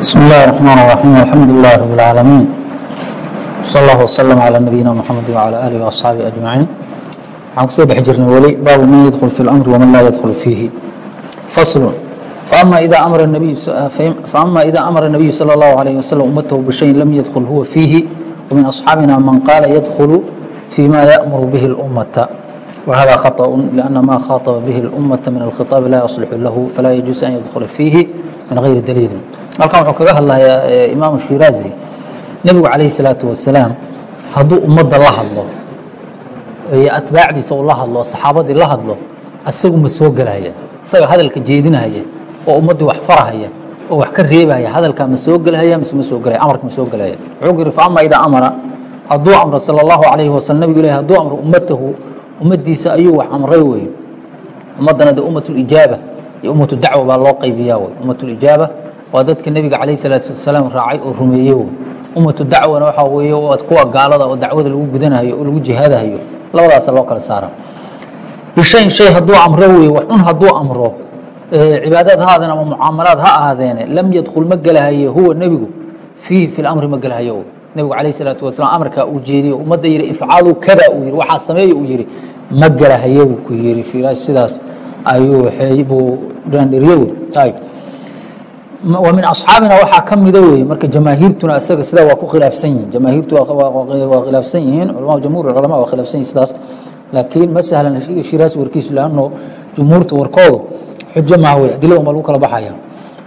بسم الله الرحمن الرحيم الحمد لله رب العالمين صلى الله وسلم على نبينا محمد وعلى آله وأصحابه أجمعين waxaan kusoo dhex jirnay weli baabu man yadkل في الأمر وman laa ydkل فيhi فصل فأما إذا أمر النبي فأما إذا أمر النبي صلى الله عليه وسلم أمته بشيء لم يدخل هو فيه ومن أصحابنا من قال يدخل فيما يأمر به الأمة وهذا خطأ لأن ما خاطب به الأمة من الخطاب لا يصلح له فلا يجوز أن يدخل فيه من غير دليل halkan wuxuu kaga hadlayaa imaamu shiraazi nebigu calayhi salaatu wasalaam hadduu ummadda la hadlo iyo atbaacdiisa uu la hadlo saxaabadii la hadlo asagu ma soo gelaya isaga hadalka jeedinahaya oo ummaddii wax farahaya oo wax ka reebaya hadalkaa ma soo gelahaya mise ma soo gelaya amarka ma soo gelaya wuxuu ku yidhi fa ama idaa amara hadduu amro sala allahu calayhi wasalam nebigu ilahi hadduu amro ummatahu ummaddiisa ayuu wax amray wey ummaddana dee ummatulijaaba iyo ummatu dacwa baa loo qaybiyaa wey ummatulijaaba waa dadka nebiga calayh salaatu wasalaam raacay oo rumeeye wey ummatu dacwana waxaa weeye waa kuwa gaalada oo dacwada lagu gudanayo oo lagu jihaadahayo labadaasa loo kala saara bishayn shay hadduu amro weye wax un hadduu amro cibaadaad ha ahaadeen ama mucaamalaad ha ahaadeene lam yadkhul ma gelahaye huwa nebigu fiihi fi lamri ma gelahayo wey nebigu calayh salaatu wasalaam amarkaa uu jeediyo ummadda yihi ifcaluu kada uu yihi waxaa sameeya uu yihi ma gelahaye buu ku shiraas sidaas ayuu buu dhaandhiriye wey wa min asxaabina waxaa ka mida wey marka jamaahiirtuna isaga sidaa waa ku khilaafsan yihiin jamaahiirtu waa khilaafsan yihiin. Culama jamhur culama waa khilaafsan yihiin sidaas. Laakiin ma sahlan shiraas warkiisu laano jumhuurta warkoodu xujo maaha wey adilada ma lagu kala baxaya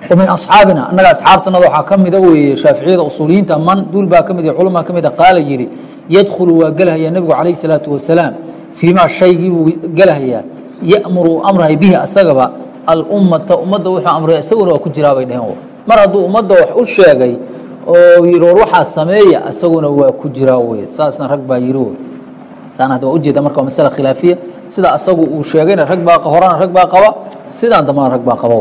wa asxaabina annaga asxaabtanada waxaa ka mida weeye shaaficiyada usuuliyiinta. Man duul baa ka mid culamaa ka mida qaala yidhi yadkhulu waa gelahaya nebigu calayh salaatu wasalaam fiimaa shaygii buu gelahayaa ya'muru amrahay bihi asagaba alummata ummadda wuxuu amray isaguna waa ku jiraa bay dheheen mar hadduu ummadda wax u sheegay oo yidhi war waxaa sameeya isaguna waa ku jiraa wey saasna rag baa yidhi wey saana hadda waa ujeeda marka waa masala khilaafiya sida asagu uu sheegayna rag baa horana rag baa qaba sidaan dambana rag baa qaba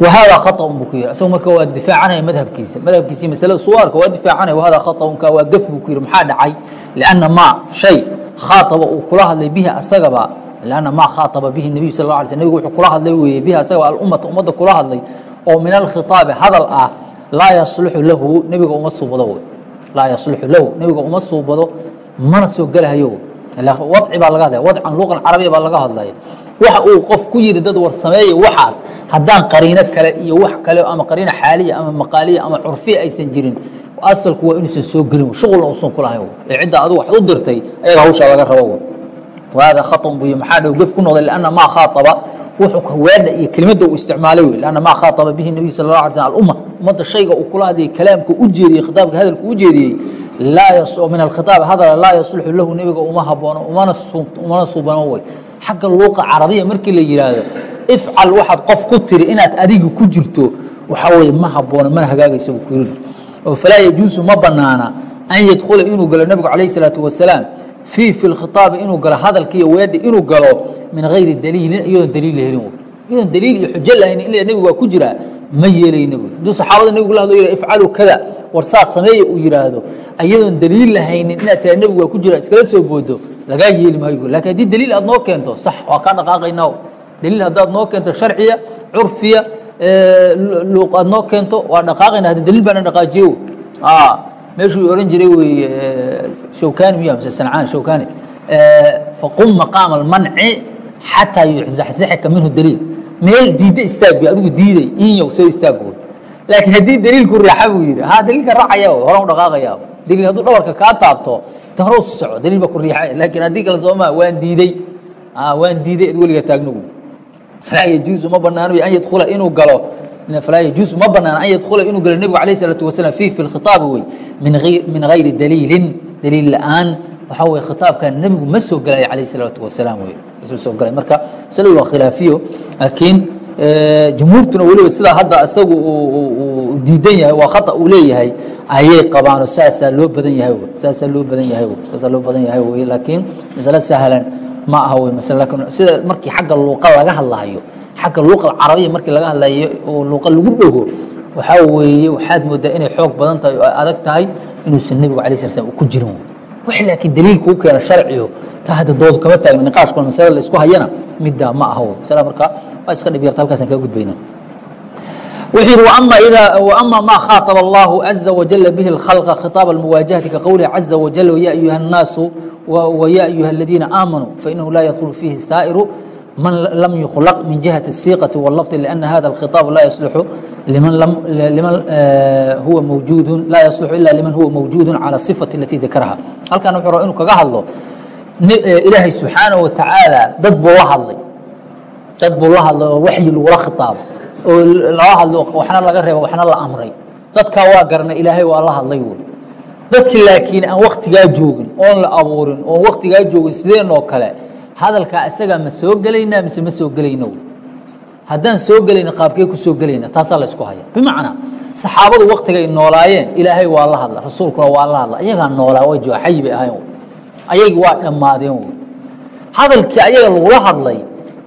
wahada khaطأun buu ku yihi isagu marka waa difaacanaya madhabkiisa madhabkiisii masalada suwaarka waa difaacanaya wahada khaطأunka waa gef buu ku yihi maxaa dhacay lianna ma shay khaaطaba uu kula hadlay bihi asagaba lanna maa khaaطaba bihi nebiyu sal alay sl nebigu wuxuu kula hadlay weeye bihi asagaba alummata ummadda kula hadlay oo min alkhitaabi hadal ah laa yasluxu lahu nebiga uma suubado laa yasluxu lahu nebiga uma suubado mana soo gelahayo wadci baa laga hadlaya wadcan luqan carabiya baa laga hadlaya waxa uu qof ku yidhi dad war sameeya waxaas haddaan qariino kale iyo wax kale ama qariino xaaliya ama maqaaliya ama curfiya aysan jirin asalku waa inuusan soo gelin shuqulna uusan kulahayn ee cidda adigu wax u dirtay ayaga hawshaa laga rabo whada khaطn buy maxaa dhow gef ku noqday lanna maa khaaطaba wuxuu weedha iyo kelimadda uu isticmaalay wey lanna maa khaaطaba bihi nebiy sal la alay slm alumma ummadda shayga uu kula hadlayay kalaamka u jeediyey khitaabka hadalka u jeediyey min alkhitaab hadala laa yasluxu lahu nebiga uma haboono umana suubano wey xagga luuqa carabiya markii la yihaahdo ifcal waxaad qof ku tiri inaad adiga ku jirto waxaa weye ma haboono mana hagaagaysa buu ku yiri oo falaa yajuusu ma banaana an yadkhula inuu galo nebigu calayh الsalaatu wasalaam fii fi lkhitaabi inuu galo hadalka iyo weedha inuu galo min gayri daliilin iyadoon daliil helin iyadoon daliil iyo xujo lahayn in nebigu waa ku jiraa ma yeelayna wy hadduu saxaabada nebigu la hadlo yih ifcaluu kada war saa sameeya uu yidhaahdo. Iyadoon daliil lahaynin inaad tiraa nebigu waa ku jira iskala soo boodo lagaa yeeli maayo. Lakin haddii daliil aad noo keento sax waa kaa dhaqaaqaynaa daliil haddaad noo keento sharciya curfiya luuq aad noo keento waa dhaqaaqayna hadda daliil baana dhaqaajiye meeshuu ohan jiray wey shawkani miya mise sancaan shawkani faqum maqaama almanci xataa yuzaxzaxika minhu daliil meel diidda istaag adigu diiday inyow soo istaag wey laakiin haddii daliilku raaxa buu yidhi ha daliilka raacaya horan u dhaqaaqaya daliil hadduu dhabarka kaa taabto ta hore u soco daliil baa ku riixaya laakiin haddii kale sooma waan diiday waan diiday ad weliga taagnugu falaa yajuusu ma banaano an yadkhula inuu galo falaa yajuusu ma banaana an yadkhula inuu galo nebigu alayh isalaatu wasalaam fiih fi lkhitaabi wey min gayri daliilin daliil la'aan waxaa weye khitaabkan nebigu ma soo gelaya calayh isalaatu wasalaam wey masuu soo galay. Marka masaladu waa khilaafiyo laakiin jumhuurtuna weliba sidaa hadda isagu uu diidan yahay waa khata uu leeyahay ayay qabaano saasaa loo badan yahay saasaa loo badan yahay saasaa loo badan yahay wey laakiin masale sahlan ma aha wey masale laakiin sida markii xagga luuqa laga hadlahayo xagga luuqa carabiya markii laga hadlayo oo luuqa lagu dhego waxaa weeye waxaad moodaa inay xoog badan tahay oo adag tahay inuusan nebigu alay sala slam ku jirin wax laakiin daliil kuu keena sharciyo ta hadda doodu kama taagna niqaashkuna masalada la isku hayana middaa ma aha wey masala marka waa iska dhib yarta halkaasaan kaga gudbayna wuxuu yihi وأma ma khaaطب الlah عزa وaجل bه الخلق khiطاaب المواaجaهaةi kaقwlihi عزa وaجل وya أyuha الناaس وya أyuha الذiina آmنوا faإنه la ydخل فيhi sائر man lam يkلق min جiهaة الsiqة واللفظ لأن hذا الخiطاaب la يصلح liman huwa mawjuud laa yaصلح ila liman huwa mawjuud calى الصفaة اlatي dakrha halkan wuxuu raba inu kaga hadlo ilaahay subxaanaه وataعaalى dad buu la hadlay dad buu la hadlay oo waxyi lagula khiطaabo oo lala hadlo waxna laga reebo waxna la amray dadkaa waa garanay ilaahay waa la hadlay wy dadki laakiin aan waktigaa joogin oon la abuurin oon waktigaa joogin sideenoo kale hadalkaa isagaa ma soo gelaynaa mise ma soo gelayno? Haddaan soo gelayna qaabkee ku soo gelayna? Taasaa la ysku haya bimacnaa saxaabadu waktigay noolaayeen ilaahay waa la hadla rasuulkuna waa la hadla ayagaa noolaa way jooga bay ahayn ayagi waa dhammaadeen. Wy hadalkii ayaga lagula hadlay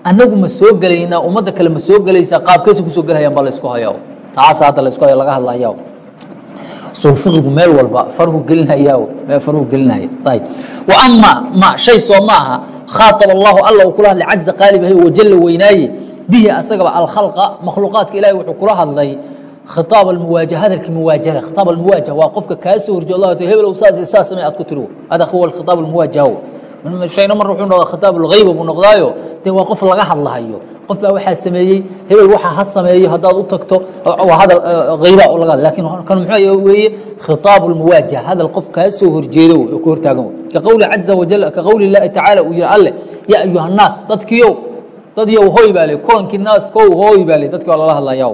anagu ma soo gelaynaa ummadda kale ma soo gelaysaa qaabkeysa ku soo gelhayaan baa laysku haya taasa hadda laysku haya laga hadlaya usul fiqigu meel walba farhu gelinhaya farhu gelinhaya. Ayb wa ama ma shay soo maaha khaaطab allahu alla uu kula hadlay caza qaalibahay wajalla weynaaye bihi asagaba alkhalqa makhluuqaadka ilahi wuxuu kula hadlay khiaab almuwaaja hadalkii muwaajahada khitaab almuwaajaha waa qofka kaa soo allah hebel saas saas samey aad ku tiri hada huwa khitaab almuwaajaha shayna mar wuxuu noqdaa khitaab alghayba buu noqdaayo. Dee waa qof laga hadlahayo. Qof baa waxaa sameeyey hebel waxaa ha sameeyo haddaad u tagto waa hadal hayba oo laga hadla laakiin kan muxuu weeye khitaab almuwaajaha hadal qof kaa soo wey oo ka hortaagan wey ka qowli caza wajal ka qowli llahi tacaala uu yihi alle yaa ayuha nnaas dadkiiow dad yow hooy baa le kulankii naas kow hooy baa le dadkii waa lala hadlayaa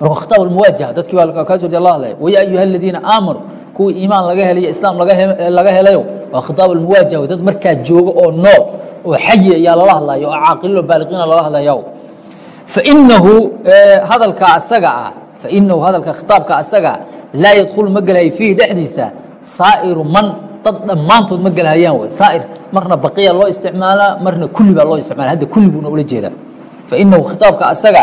marka khitaab almuwaajaha dadkii baa kaa soo horjeed la hadlaya. Waya ayuha aladiina aamanuu kuwii iimaan laga helay islaam laga helayo waa khitaab almuwaajaha dad markaa jooga oo nool oo xayi ayaa lala hadlaya oo caaqililo baaliqiina lala hadlaya fainahu hadalka asaga ah fainahu hadalka khitaabka asaga laa yadkhulu ma gelahay fiihi dhexdiisa saa'iru man dad dhammaantood ma gelhayaan wey saa'ir marna baqiya loo isticmaalaa marna kulli baa loo isticmaala hadda kulli buuna ula jeedaa. Fainahu khitaabka asaga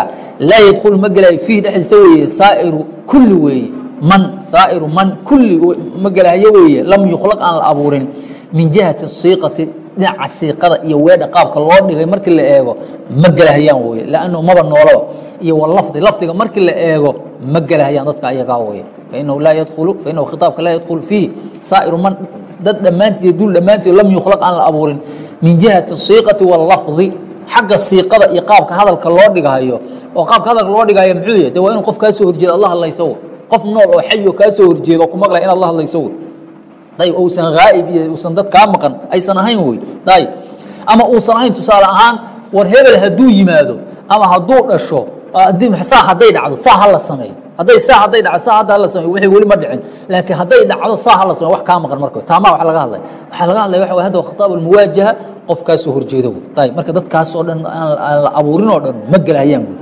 laa yadkhulu ma gelahay fiihi dhexdiisa weeye saa'iru kulli weeye man saairu man kulli ma gelahayo weeye lam yukhlaq aan la abuurin. Min jihati siiqati dhinaca siiqada iyo weedha qaabka loo dhigay markii la eego ma gelahayaan weye lannu maba noolaba. Iyo walafdi lafdiga markii la eego ma gelahayaan dadka ayagaa weye fainahu laa yadkhulu fainahu khitaabka laa yadkhulu fiihi. Saa'iru man dad dhammaantiis duul dhammaantiis lam yukhlaq aan la abuurin. Min jihati siiqati walafdi xagga siiqada iyo qaabka hadalka loo dhigahayo. Oo qaabka hadalka loo dhigahayo muxuu yahy de waa inuu qof kaa soo horjeeda alla hadlayso qof nool oo xayo kaa soo horjeedo ku maqlaya inaad la hadlayso wey ayb uusan haa'ib iyo uusan dad kaa maqan aysan ahayn wey ayb ama uusan ahayn tusaale ahaan war hebel hadduu yimaado ama hadduu dhasho saa hadday dhacdo saa hala sameeyo. Hadday saa hadday dhacdo saa hadda hala sameeyo wixii weli ma dhicin. Laakiin hadday dhacdo saa hala sameeyo wax kaa maqan marka taamaa wax laga hadlaya waxaa laga hadlaya waxa way hadda khitaab almuwaajaha qof kaa soo horjeedo wey ayb marka dadkaas oo dhan aan la abuurin oo dhan ma gelayaan wey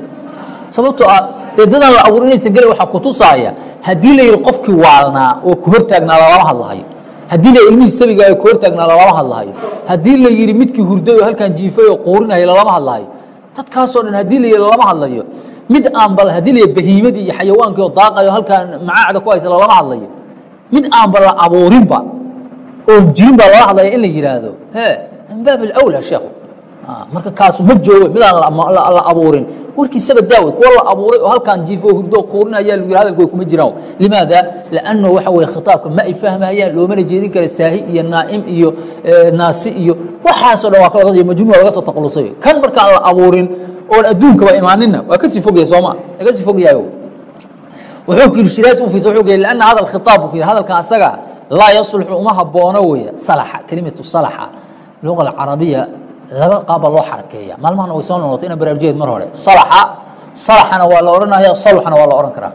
sababtoo ah dee dadaan la abuurin inaysan gelin waxaa kutusaaya haddii la yidhi qofkii waalnaa oo ku hortaagnaa lalama hadlahayo. Haddii la ilmihii sabiga ku hortaagnaa lalama hadlahayo. Haddii la yidhi midkii hurday oo halkan jiifay oo quurinaya lalama hadlahayo. Dadkaasoo dhan haddii la yidhi lalama hadlayo. Mid aan bal haddii la yidhi bahiimadii iyo xayawaankii oo daaqayo halkaan macaacda ku haysa lalama hadlayo. Mid aanba la abuurinba oo jirin baa lala hadlaya in la yidhaahdo he min baab alawla sheekhu marka kaasu ma joogo midaan la abuurin. Warkiisaba daawe kuwa la abuuray oo halkaan jiifo hurdo quurin ayaa lagu yidhi hadalka way kuma jiraan. Limaada lanno waxa weye khitaabka ma ay fahmayaan loomana jeedin kara saahi iyo naa'im iyo naasi iyo waxaasoo dhan waa iyo majnuun laga soo taqalusay kan markaan la abuurin oon adduunkaba imaaninna waa ka sii fogyahay sooma ka sii fogyahay wuxuu ku yidhi shiraas u fiirsa wuxuu ku yidhi lanna hada alkhitaab buu ku yidhi hadalkan asaga laa yaslixu uma haboono weeye salaxa kelimatu salaxa luqa alcarabiya laba qaab baa loo xarakeeya maalmahana way soo noqotay ina baraarujeed mar hore salaxa salaxana waa la odhanaya saluxana waa la odhan karaa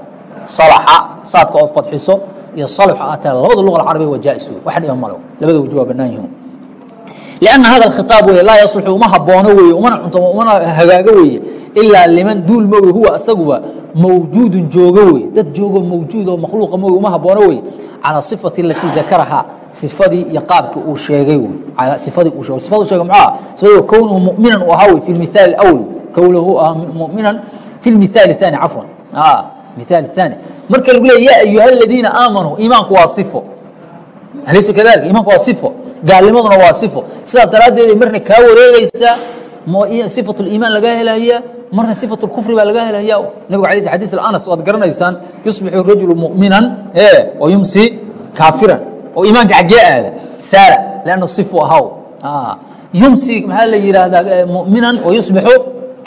salaxa saadka ood fadxiso iyo saluxa aad tahay labada luqa alcarabiya waa jaa'is wey wax dhiban malo labada waji waa bannaan yihiin لأن hada الkhiطاaب wey laa yaصلxu uma haboono weeye umana cuntomo umana hagaago weeye ilaa liman duul moge huwa asaguba mawjuudun joogo wey dad joogo mawjuud oo makhluuqa moge uma haboono weye calى صifaةi اlatii dakarahaa sifadii iyo qaabkii uu sheegay wey sifadii uu sheegay sifadu sheegay muxuu ah sifadu kownuhu mu'minan uu ahaa wey fi الmithaal الأwl kownuhu ahaa mu'minan fi الmithaal الثاني cafwan mithaal الثاني marka lagu leey ya ayuha الadiina aamanuu iimaanku waa صifo alaysa kadalika iimaanku waa صifo gaalnimaduna waa صifo sidaas daraaddeeday marna kaa wareegaysaa صifaة اiimaan laga helaya marna sifatu kufri baa laga helaya nabiga ala xadis anas waad garanaysaan yusbixu rajulu muminan wa yumsi kaafiran oo iimaanka xaggee aada saara lannu sifu ahaw yumsi maxaa la yidhaahdaa muminan wa yusbixu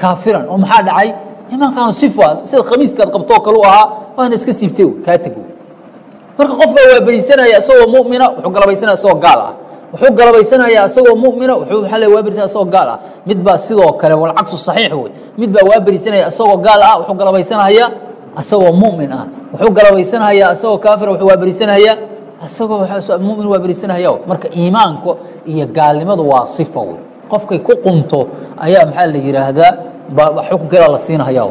kaafiran oo maxaa dhacay? Iimaankaanu sifu ah sida khamiiskaad qabtoo kalu ahaa waana iska siibtay kaa teg marka qofka waa berisanaya isagoo mumina wuxuu galabaysanaya isagoo gaal ah. Wuxuu galabaysanayaa isagoo mumina wuxuu waa waa berisanaya isagoo gaal ah? Mid baa sidoo kale walcagsu saxiix wey mid baa waa berisanaya isagoo gaal ah wuxuu galabaysanaya isagoo mumin ah. Wuxuu galabaysanaya isagoo kaafira wuxuu waa berisanaya isagoo mumin waa berisanaya marka iimaanku iyo gaalnimadu waa sifa wey qofkay ku qunto ayaa maxaa la yidhaahdaa xukunkeeda la siinaya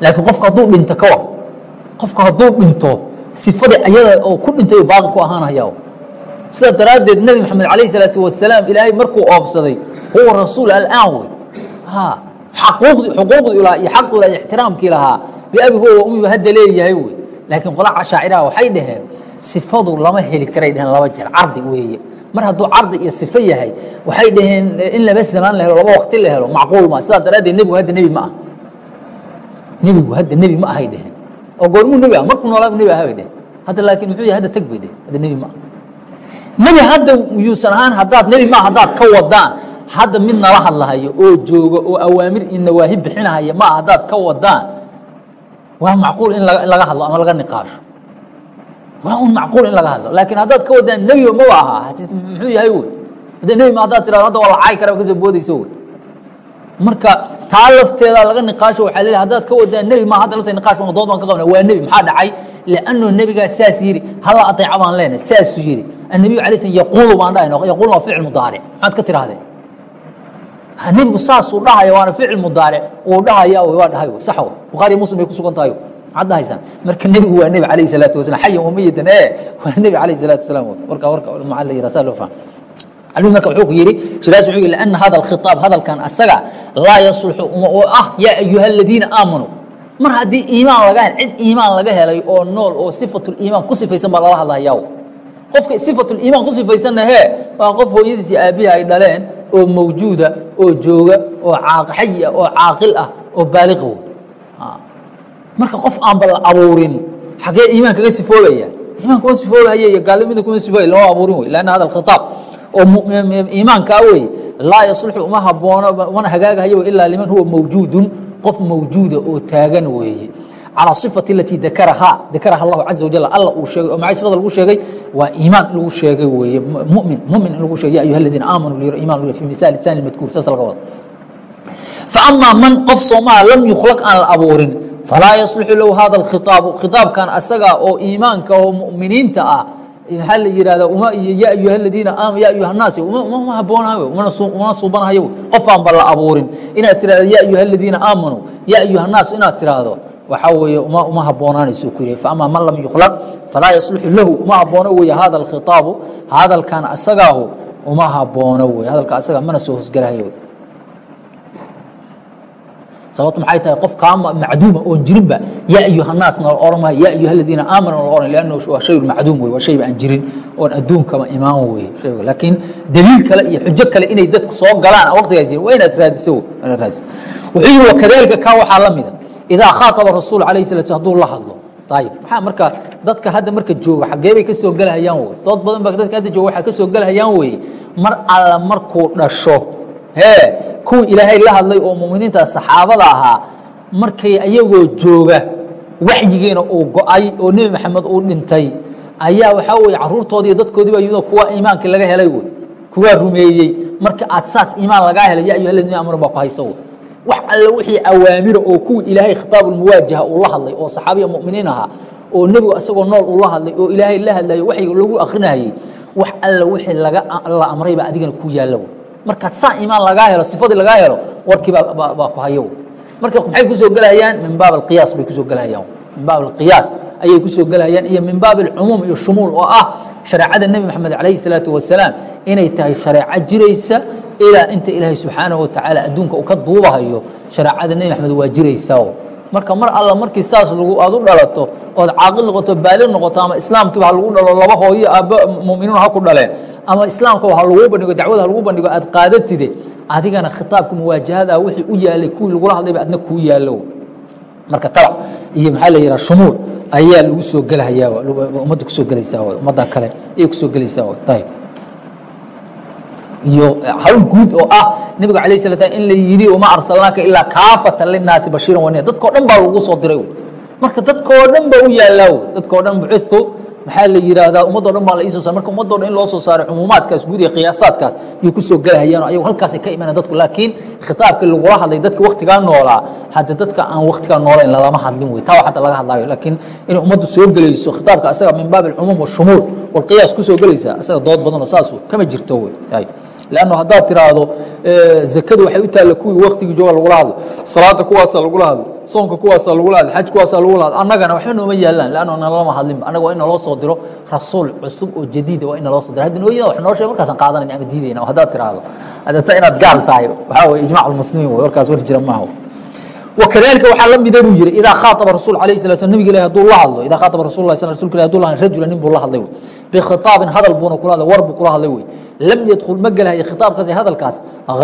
laakiin qofka hadduu dhinto ka war qofka hadduu dhinto sifadii ayada oo ku dhintay baaqi ku ahaanaya sidaa daraaddeed nebi maxamed alayh isalaatu wasalaam ilaahay markuu oobsaday huwa rasuul alaan wey xaquuqdi xuquuqdi ilaa iyo xaqooda iyo ixtiraamkii lahaa. Biabi huwa wa umiba hadda leeyahay wey laakiin qola cashaaciraha waxay dhaheen sifadu lama heli karay dheheen laba jeer cardi weeye. Mar hadduu cardi iyo sifo yahay waxay dhaheen in laba zamaan la helo laba waqti la helo macquul ma sidaa daraaddeed nebigu hadda nebi ma ah. Nebigu hadda nebi ma ahay dheheen oo goormuu nebi ah markuu noolaa nebi aha bay dheheen hadda laakiin muxuu yahay hadda teg bay dheheen hadda nebi ma ah. Nebi hadda yuusan ahaan haddaad nebi ma haddaad ka wadaan hadda mid nala hadlahayo oo jooga oo awaamir iyo nawaahi bixinahaya ma haddaad ka wadaan waa macquul in laga hadlo ama laga niqaasho waa un macquul in laga hadlo. Laakiin haddaad ka wadaan nebiba maba ahaa muxuu yahay wey hadda nebi ma haddaad tirado hadda waa la caay kara ka soo boodayso wey marka taa lafteeda laga niqaasho waxaa leeyahay haddaad ka wadaan nebi ma hadda lafteeda niqaash dood baan ka qabna. Waa nebi maxaa dhacay? Liannu nebigaa saas yidhi hala adeeca baan leenahay saasuu yidhi. Annabiyu alay slam yaquulu baan dhahayna yaquuluna waa ficil mudaaric maxaad ka tirahdeen nebigu saasuu dhahaya waana ficil mudaaric uu dhahaya waa dhahay sax w bukhaariy muslim bay ku sugan tahay maxaad dhahaysaan marka nebigu waa nebi alayh salaatu wasalam xayan wamayitan e waa nebi alayh salaatu wasalaam warka warka maxaa la yidhaha saa loo fahma almuhim marka wuxuu ku yidhi shiraas wuxuu yidhi lianna hada alkhitaab hadalkan asaga laa yaslixu oo ah yaa ayuha aladiina aamanuu mar haddii iimaan laga hel cid iimaan laga helay oo nool oo sifatuliimaan ku sifaysan baa lala hadlayaa qofka sifatuliimaan ku sifaysanna hee waa qof hooyadiis iyo aabbihi ay dhaleen oo mawjuuda oo jooga oo xayi ah oo caaqil ah oo baaliq wey marka qof aanba la abuurin xagee iimaan kaga sifoobaya iimaan kuma sifoobaya iyo gaalnimada kuma sifoobaya lama abuurin wey. Lanna hada alkhitaab oo iimaankaa wey. Laa yaslixu uma haboono umana hagaagahayo ilaa liman huwa mawjuudun qof mawjuuda oo taagan weeye calى صifati alatii dakarahaa dakaraha allahu caza wajal alla uu sheegay oo maxay sifada lagu sheegay waa iimaan lagu sheegay weeye mumin mumin in lagu sheegay ya ayuha aladiina aamanuu lyiro iman fi misaal thani madkuur saas laga wada faamaa man qof soomaa lam yukhlaq aan la abuurin falaa yaصlixu low hada اkhiaabu khiaabkan asaga oo iimaanka oo muminiinta ah maxaa la yihahda uma ya ayuha ladiina aam ya ayuha naas ma haboonaayo umana suubanahayo qofaanba la abuurin inaad tirahdo ya ayuha ladiina aamanuu ya ayuha naas inaad tiraahdo waxaa weeye uma habboonaanaysu ku yidhi faamaa man lam yukhlaq falaa yaslixu lahu uma habboono weeye hada alkhitaabu hadalkan asagaahu uma habboono wey hadalka asaga mana soo hosgalahayo sababto maxay tahay qof kaa macduuma oon jirinba ya ayuha naasna la ohan maayo ya ayuha aladiina aamanu la ohan lanna waa shay macduum wey waa shayba aan jirin oon adduunkaba imaan weye shayga daliil kale iyo xujo kale inay dadku soo galaan waqtigaa jirin waa inaad raadiso inaad raadiso. Wuxuu yihi wakadalika kaa waxaa la mida idaa khaaطaba rasuul alayh sala sl haduu la hadlo. Ayib maxaa marka dadka hadda marka jooga xaggee bay ka soo gelhayaan wey dood badan ba dadka hadda jooga waxay ka soo gelhayaan weye mar alla markuu dhasho hee kuwii ilaahay la hadlay oo muminiinta saxaabada ahaa markay ayagoo jooga waxyigiina uu go'ay oo nebi maxamed uu dhintay ayaa waxaa weye caruurtoodi iyo dadkoodii baa yimid kuwa iimaankii laga helay wey kuwaa rumeeyey. Marka aad saas iimaan lagaa helay ya ayuha aladiina amanu baa ku hayso wey wax alle wixii awaamira oo kuwii ilaahay khitaabulmuwaajaha uu la hadlay oo saxaabiya muminiin ahaa oo nebigu isagoo nool uu la hadlay oo ilaahay la hadlayo waxyiga lagu akrinayey wax alle wixii laga la amray baa adigana ku yaalla wey markaad saa iimaan lagaa helo sifadii lagaa helo warkii baa ku hayo marka maxay ku soo gelahayaan min baab alqiyaas bay ku soo gelahayaan min baab alqiyaas ayay ku soo gelahayaan iyo min baab alcumuum iyo shumuul oo ah shareecada nebi maxamed calayhi salaatu wasalaam inay tahay shareeco jiraysa ilaa inta ilaahay subxaanaه watacaala adduunka uu ka duubahayo shareecada nebi maxamed waa jiraysaa marka mar alla markii saas lagu aad u dhalato ood caaqil noqoto baali noqoto ama islaamkiiba ha lagu dhalo laba hooyo aabbo muminiin ha ku dhaleen ama islaamka ha lagu bandhigo dacwada ha lagu bandhigo aad qaadatide adigana khitaabka muwaajahada wixii u yaalay kuwii lagula hadlayba adna kuu yaalo marka tabac iyo maxaa la yidhaha shumuul ayaa lagu soo gelahayaa ummadda ku soo gelaysaa ummadda kale ayay ku soo gelaysaa ayib iyo hawl guud oo ah nebiga sala slam in la yidhi wama arsalnaaka ilaa kaafatan linaasi bashiiran waniya dadkao dhan baa lagu soo diray. Marka dadkoo dhan baa u yaallaa dadkao dhan bucitu maxaa la yidhaahdaa? Ummaddo dhan baa la iisoo sar marka ummaddo dhan in loo soo saaray cumuumaadkaas guud iyo qiyaasaadkaas yuu ku soo gelahayaan ayagu halkaasay ka imanaan dadku. Laakiin khitaabkii lagula hadlay dadka waktigaa noolaa hadde dadka aan waktigaa noolayn lalama hadlin wey taa xataa laga hadlaayo. Laakiin inay ummaddu soo gelayso khitaabka asaga min baab alcumuum washumuul walqiyaas ku soo gelaysa asaga dood badanoo saasu kama jirto wey lanno haddaad tiraahdo zakadu waxay u taalla kuwii waktigii jooga lagula hadlo salaada kuwaasaa lagula hadlo soonka kuwaasaa lagula hadlo xaj kuwaasaa lagula hadlo annagana waxba nooma yaalaan lanno nalama hadlinba annaga waa in naloo soo diro rasuul cusub oo jadiida waa in naloo soo diro hadda nooyada wax noo sheeg markaasaan qaadanayna ama diidayna haddaad tiraahdo haddata inaad gaal tahay waxaa weye ijmac almuslimiin wey warkaas war jira maaha وكذلika waxaa la mida buu yihi إdaa khaaطba rasul aليه الsلa sl nabig ilah haduu la hadlo ida khaaطba rasul lah rasulka ilah haduu la hadlo rajula nin buu la hadlay wey bkhiطaabin hadal buuna kula hadlay war buu kula hadlay wey lam ydkl ma gelhaye khitaabkaas hadalkaas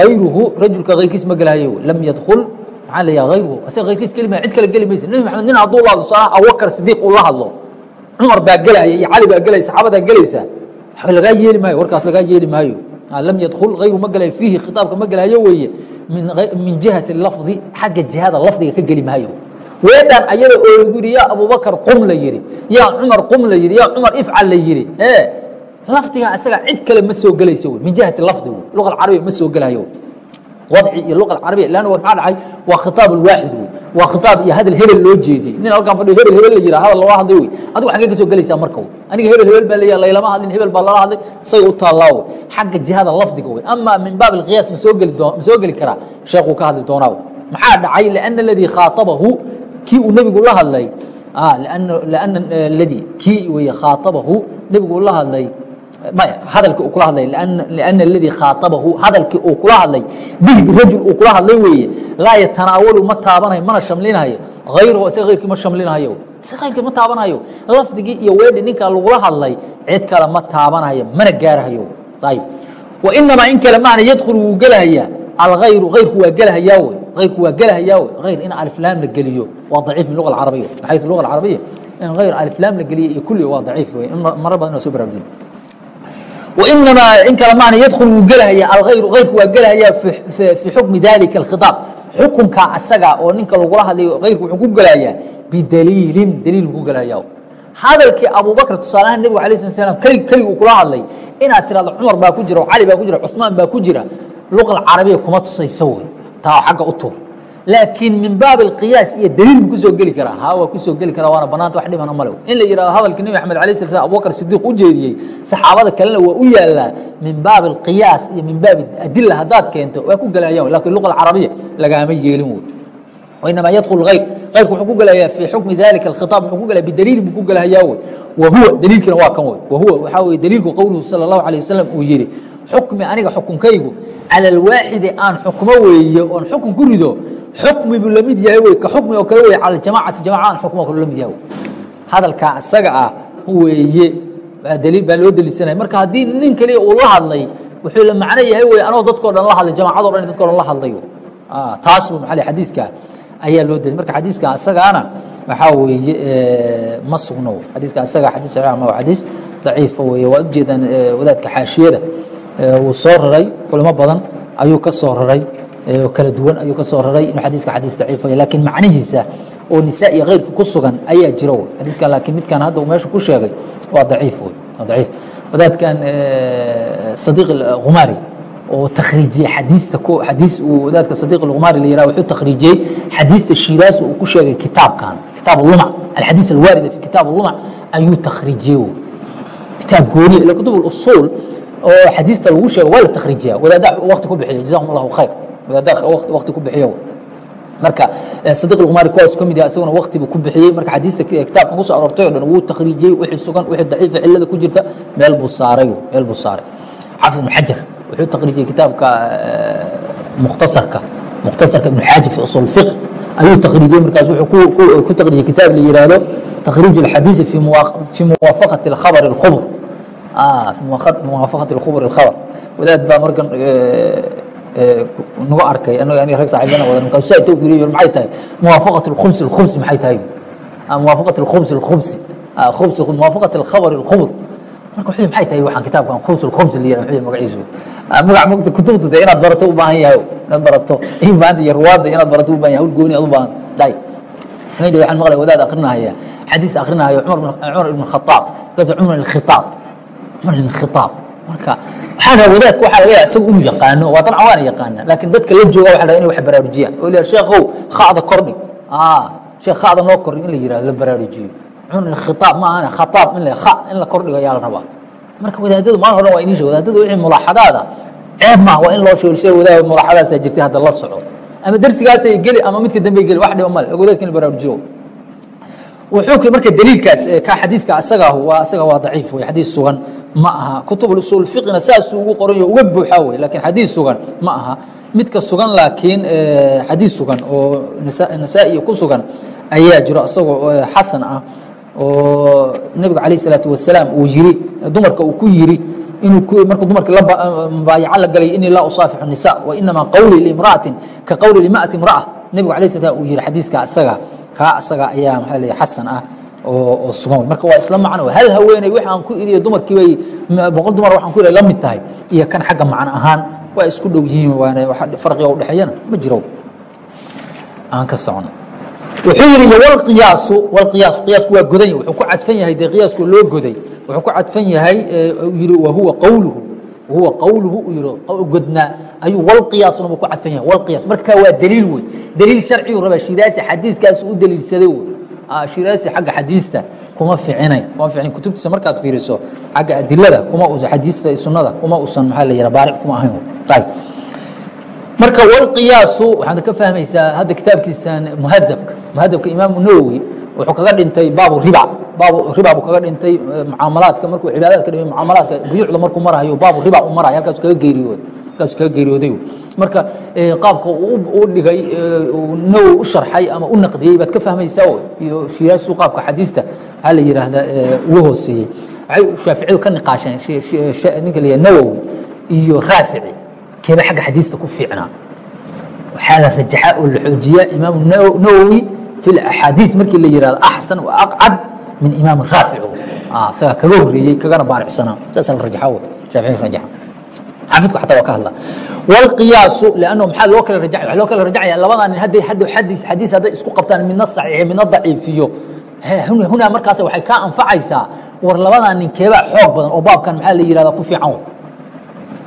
ayruhu rajulka ayrkiis ma gelhaye lam ydkl maaa la ayruhu asaga ayrkiis geli maya cid kale geli maysa nebi maxamed nin hadduu la hadlo tusaala abubakar sidiiq uu la hadlo cumar baa gelaya iyo cali baa gelaya saxaabadaa gelaysa waxba lagaa yeeli maayo warkaas lagaa yeeli maayo lam ydkl ayru ma gelhayo fiihi khitaabka ma gelhayo weeye min jihati lafdi xagga jihada lafdiga ka geli maayo weedaan ayada oo lagu yidhi yaa abubakar qum la yidhi yaa cumar qum la yidhi yaa cumar ifcal la yidhi lafdiga isaga cid kale ma soo gelayso min jihati lafdi luqa carabiya ma soo gelayo. Wadci iyo luqa carabiya lanna maxaa dhacay? Waa khitaab waaxid wey waa khitaab iyo hadal hebel loo jeediyey. Nin halkaan fadhiyo hebel hebel la yihaa hadal loola hadlay wey. Adigu xaggee ka soo gelaysaa marka wey. Aniga hebel hebel baa leeyaha laylama hadlin hebel baa lala hadlay say u taallaa wey. Xagga jihada lafdiga wey. Ama min baab alqiyaas ma soo geli doo ma soo geli karaa? Sheekuu ka hadli doonaa wey. Maxaa dhacay? Liana aladii khaatabahu kii uu nebigu la hadlay. Liana aladii kii weye khaatabahu nebigu la hadlay maya hadalkii uu kula hadlay liana aladii khaatabahu hadalkii uu kula hadlay bihi birajul uu kula hadlay weeye laa yatanaawalu ma taabanayo mana shamlinayo hayrahu isaga hayrkii ma shamlinayo isaga hayrkii ma taabanayo lafdigii iyo weedhi ninkaa lagula hadlay cid kale ma taabanayo mana gaarahayo ayib wa inamaa in kale maana yadkhulu wuu gelahayaa alghayru hayrku waa gelahayaa wey hayrku waa gelahayaa wey hayr in aliflaam la geliyo waa daciif min luga alcarabiya min xaysu luga alcarabiya in hayr aliflaam la geliyo iyo kulli waa daciif wey mara badan waa soo baraarujin inamaa in kale maana yadkhul wuu gelahaya alayru ayrku waa gelahaya fii xukmi dalika اkhiaab xukunka asaga oo ninka lagula hadlayo ayrku wuxuu ku gelayaa bidaliilin daliil ku gelahaya hadalkii abubakr tusaalahaan nebiga ala sla slam keli keliguu kula hadlay inaad tirahdo cumar baa ku jira cali baa ku jira cusmaan baa ku jira luqa carabiya kuma tusaysa wey taa xagga u tuur laakiin min baab اqiyaas iyo daliil bu ku soo geli karaa ha waa ku soo geli karaa waana banaanta wax dhibana male in la yihahdo hadalkii nebi axmed sla slam abubakr sidiiq u jeediyey saxaabada kalena waa u yaalaa min baab اqiyaas iyo min baab adila haddaad keento waa ku gelayan laakiin luqa carabiya lagaama yeelin wey وإنما يدخل غير غيرku وuu ku gelaya في حكم ذلiكa الخطاب وuu ku gelaya بدليل buu ku gelaya wy وهuو dliilkina waa kan wy وهuو waxaa weye dliilku qowluhu salى الlaه عليه وسلم uu yihi xukmi aniga xukunkaygu calى الwaaxidi aan xukmo weeye oon xukun ku rido xukmi buu lamid yahay wey ka xukmi oo kale wey calى jamacati jamaca aan xukmo o kale lamid yahay hadalkaa isaga ah weeye dliil baa loo deliisanaya marka haddii nin kaliya uu la hadlay wuxuu la macno yahay wey anoo dadko dhan la hadlay jamacado dhan dadko dhan la hadlay taas bu maa xadiiska ayaa loo deli marka xadiiska isagaana waxaa weeye ma sugno. Xadiiska isaga xadiis saxiix ma xadiis daciifa weeye. Waa ujeedaan wadaadka xaashiyada wuu soo raray culimo badan ayuu ka soo raray oo kala duwan ayuu ka soo raray inuu xadiiska xadiis daciifa laakiin macnihiisa oo nisaa iyo keyrka ku sugan ayaa jiro wey xadiiskan laakiin midkan hadda uu meesha ku sheegay waa daciif wey waa daciif. Wadaadkan sadiiq khumaari oo takriijiyey xadiista xadiis uu odaadka sadiiq luqmaari la yihah wuxuu takhriijiyey xadiista shiiraas uu ku sheegay kitaabkan kitaab ulumac alxadiis alwaarida fi kitaab ulumac ayuu takhriijiyey kitaab gooniya ila kutub usuul oo xadiista lagu sheego waa la takhriijiyaa wadaada wakti ku bixiyo jazahum allahu khayr wadaada wakti ku bixiyo marka eh, sadiq luqmaari kuwaas ka mid yaha isaguna waktibu ku bixiyey. Marka xadiista kitaabkan ku soo aroortay o dhan wuu takhriijiyey wixii sugan wixii daciifa cillada ku jirta meel buu saaray meel buu saaray. Xaafid ibnu xajar wuxuu taqriijiyey kitaabka mukhtasarka mukhtasarka ibn xaaji fi usul fiq ayuu takriijiyey markaas wuxuu ku takriijiyey kitaab la yihahdo takriij اlxadiisi fi muwaafaqati اkhabr اkhubr muwaafaqati اkhubr اkhabr wadaad baa markan nagu arkay anaga ani rag saaxiibana wadan markaas saa too fiiriyo maxay tahay muwaafaqat اlkhubs اlkhubs maxay tahay muwaafaqat اlkhubs اlkhubs khubs muwaafaqat اlkhabr اlkhubr marka wuxuu maxay tahay waxaan kitaabkan khubs اlkhubs la yihahdo muxuu magaciisu magac mogta kutubtu de inaad barato u baahan yahay inaad barato baanta iyo ruwaadda inaad barato u baahan yahay hawl gooni aad u baahan. Tahay xamid waxaan maqlay wadaad akrinahaya xadiis akrinahaya cumar ibn khataab markaas cumar ibn khitaab cumar ibn khitaab marka waxaa dhaha wadaadka waxaa laga yaaba isaga inu yaqaano waa dabcan waana yaqaana laakiin dadka la jooga waxa dhaha inay wax baraarujiyaan oo la sheekhow khada kordhig sheekh khada noo kordhig in la yiraahdo la baraarujiyo. Cumar ibn khitaab ma ahane khataab in la kha in la kordhigo ayaa la rabaa marka wadaadadu maalin horan waa inii sheeg wadaadadu wixii mulaaxadaada. Ceeb maa waa in loo sheego sheeg wadaad mulaaxadaasaa jirtay hadda la soco ama dersigaasay geli ama midka dambe geli wax dhiba male wadaadka in baraarujiyo. Wuxuu marka daliilkaas ka xadiiska asaga waa asaga waa daciif wey xadiis sugan ma aha. Kutub usul fiqina saasuu ugu qoranyo uga buuxa wey lakiin xadiis sugan ma aha. Midka sugan laakiin xadiis sugan oo nasaa-i ku sugan ayaa jiro asagoo xasan ah oo nebiga calayh isalaatu wasalaam uu yiri dumarka uu ku yiri inuu markuu dumarkii mubaayaco la galay inii laa usaafixu nisa wa inamaa qawlii liimra'atin ka qawli limaati imra'a nebigu alayh slat uu yihi xadiiska asaga kaa asaga ayaa maxaa leeyahay xasan ah oo sugan wey marka waa isla macno hal haweeney wix aan ku iriyo dumarkii bay boqol dumar waxaan ku iriya la mid tahay. Iyo kan xagga macno ahaan waa isku dhow yihiin waana farqiga udhexeeyana ma jiro aan ka socono wuxuu yihi wlqiyaasu wlqiyaas qiyaasku waa godan yahy wuxuu ku cadfan yahay dee qiyaasko loo goday wuxuu ku cadfan yahay yihi wahuwa qawluhu wahuwa qawluhu uu yihi godnaa ayuu walqiyaasuna buu ku cadfan yahay walqiyaas marka waa daliil wey daliil sharciyu rabaa shiraasi xadiiskaas u daliilsaday wey shiraasi xagga xadiista kuma ficinayn kuma ficinayn kutubtiisa markaad fiiriso xagga adilada kuma iyo sunnada kuma uusan maxaa la yidhaha baaric kuma ahayn. Ayib marka wlqiyaasu waxaad ka fahmaysaa hadda kitaabkiisan muhadabka muhadabka imaamu nawowi wuxuu kaga dhintay baabu riba. Baabu riba buu kaga dhintay mucaamalaadka markuu cibaadaadka dhimay mucaamalaadka buyuucda markuu marayo baabu riba u maraya halkaas kaga geeriyooday. Kaga geeriyooday. Marka qaabka u dhigay nawowi u sharxay ama u naqdiyey baad ka fahmaysaa iyo shiraasu qaabka xadiista waxaa la yidhaahdaa ugu hooseeyey. Waxay shaaficiyadu ka niqaasheen ninka la nawowi iyo raafici keeba xagga xadiista ku fiicnaa waxaa la rajaxaa oo la xoojiyaa imaamu nawowi fi axaadiis markii la yihahdo axsan wa aqcad min imaam raafic. Isagaa kaga horeeyey kagana baaricsanaa. Saasa la rajaxa wey shaafici rajaxa. Xaafidku xataa waa ka hadla wاlqiyaasu lanno maxaa loo kala rajacaya waxaa loo kala rajacaya labadaa nin hadday hadda xadiis xadiis hadday isku qabtaan midna saxiix midna daciifiyo hunaa markaas waxay kaa anfacaysaa war labadaa nin keebaa xoog badan oo baabkan maxaa la yihahda ku fiican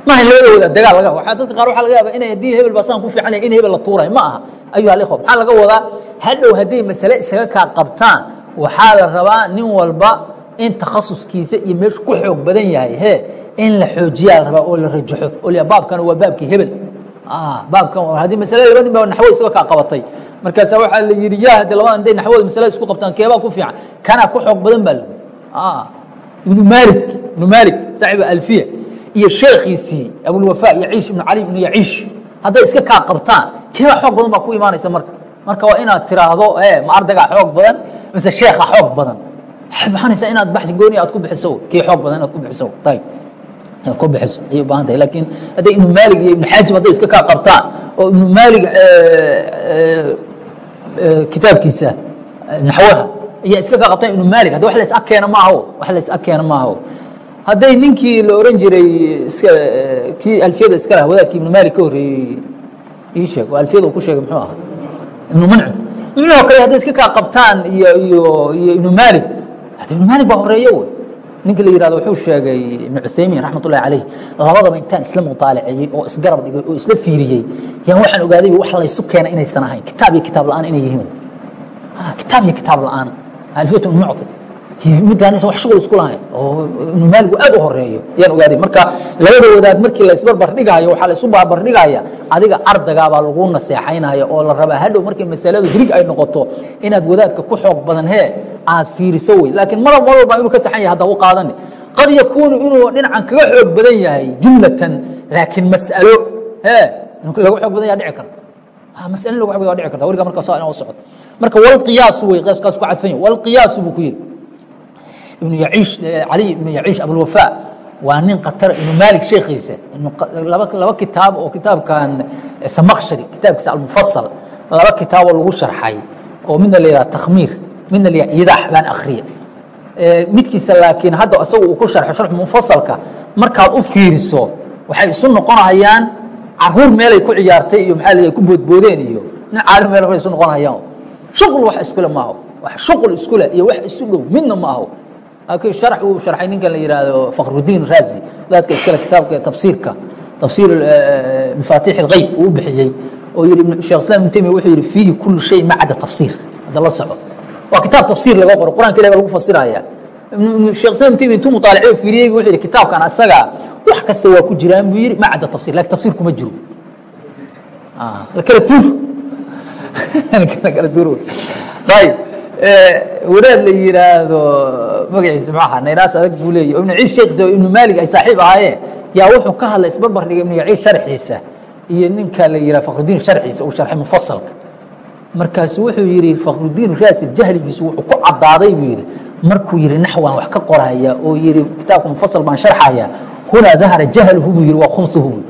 maaha labadooda dagaal laga waa dadka qaar waxa laga yaaba inay haddii hebel baa saan ku fiican yahay in hebel la tuurayo ma aha. Ayuha alikhwa maxaa laga wadaa hadhow hadday masale isaga kaa qabtaan waxaa la rabaa nin walba in takhasuskiisa iyo meeshu ku xoog badan yahay he in la xoojiyaa la rabaa oo la rajaxo oo baabkan waa baabkii hebel. Baabkan haddii masale laba nin baa naxwo isaga kaa qabatay. Markaasa waxaa la yidhi ya haddii labadan day naxwooda masale isku qabtaan keebaa ku fiican? Kanaa ku xoog badan baa la ibnu maalik ibnu maalik saaxibu alfiya iyo sheekhiisii abulwafa iyo ciish ibnu cali ibnu yaciish. Hadday iska kaa qabtaan keebaa xoog badan baa ku imaanaysa marka. Marka waa inaad tiraahdo ma ardaygaa xoog badan mise sheekha xoog badan? Waxay baxanaysaa inaad baxdi gooni aad ku bixiso kii xoog badan inaad ku bixiso ayib inaad ku bixiso ayay u baahan tahay. Laakiin hadday ibnu maalig iyo ibnu xaajib hadday iska kaa qabtaan oo ibnu maalig kitaabkiisa naxwaha ayaa iska kaa qabtaan. Ibnu maalig hadda wax la is ag keena maaho wax la is ag keena maaho hadday ninkii la oran jiray kii alfiyada iska laha wadaadkii ibnu maalik ka horreeyey ii sheeg oo alfiyada uu ku sheegay muxuu ahaa? Ibnu mancim ibnuoo kale hadday iska kaa qabtaan iyo iyo iyo ibnu maalik hadda ibnu maalik baa horeeyo wey ninka la yihahdo wuxuu sheegay ibnu cuthaymiin raxmat ullahi calayh labadaba intaan isla mutaalaciyey oo isgarab dhigay oo isla fiiriyey. Yaan waxaan ogaaday wax laysu keena inaysan ahayn. Kitaab iyo kitaab la'aan inay yihiin kitaab iyo kitaab la'aan. Alfiyat mucti midaan wax shuغل isku lahayn oo ibnu maaligu aad u horeeyo ayaan ogaaday marka labada wadaad markii la isbarbar dhigaayo waxaa la isu barbar dhigaya adiga ardagaabaa lagu naseexaynaya oo la rabaa hadhow markii masaladu hirig ay noqoto inaad wadaadka ku xoog badan he aad fiiriso wey laakiin mar mar walba inuu ka saxan yahay hadda u qaadani. Qad yakuunu inuu dhinacan kaga xoog badan yahay jumlatan laakiin mas'alo he lagu xoog badan yaa dhici karta. Masale lagu xugmay waa dhici karta. Weriga marka saa ina u socoto marka walqiyaasu wey qiyaaskaas ku cadfan yahay. Walqiyaasu buu ku yidhi ibnu yaciish cali ibnu yaciish abulwafaa waa nin khatara ibnu maalik sheekhiisa. Laba kitaab oo kitaabkan samakshari kitaabkiisa almufasal laba kitaaboo lagu sharxay oo midna la yidhaha takhmiir midna la yidhaha idaax baan akhriya. Midkiisa laakiin hadda isaga uu ku sharxo sharx mufasalka markaad u fiiriso waxay isu noqonayaan carruur meelay ku ciyaartay iyo maxaa la ku boodboodeen iyo nin caalim meel isu noqonayaan. Shuqul wax iskule maaho. Wax shuqul iskule iyo wax isu dhow midna ma aho laakiin sharax uu sharxay ninkan la yidhaahdo fakhrudiin raazi wadaadka iskale kitaabka tafsiirka tafsiir mafaatiix algeyb uu u bixiyey oo yihi sheekh islam ibn taymiya wuxuu yihi fiihi kullu shay ma cada tafsiir. Hadda la soco. Waa kitaab tafsiir laga qoro qur'anka ilahi baa lagu fasiraya. Sheekh islam ibn taymiya intuu mutaalaciyo fiiriyey wuxuu yihi kitaabkan asaga wax kasta waa ku jiraan buu yihi ma cada tafsir laakiin tafsir kuma jiro. La kala tuur. La kala tuur. Ayib wadaad la yihaahdo magaciisa ahaa naynaas adag buu leeyahy ibnu ciis sheekhiisa ibnu maalig ay saaxiib ahaayeen yaa wuxuu ka hadlay isbarbar dhigay ibnu yaciid sharxiisa iyo ninka la yihaha fakhrudiin sharxiisa uu sharxay mufasalka markaasu wuxuu yihi fakhrudiin raasil jahligiisu wuxuu ku caddaaday buu yihi markuu yihi naxwan wax ka qoraya oo yihi kitaabka mufasal baan sharxaya hunaa dahara jahluhu buu yihi waa khumsuhu. Buu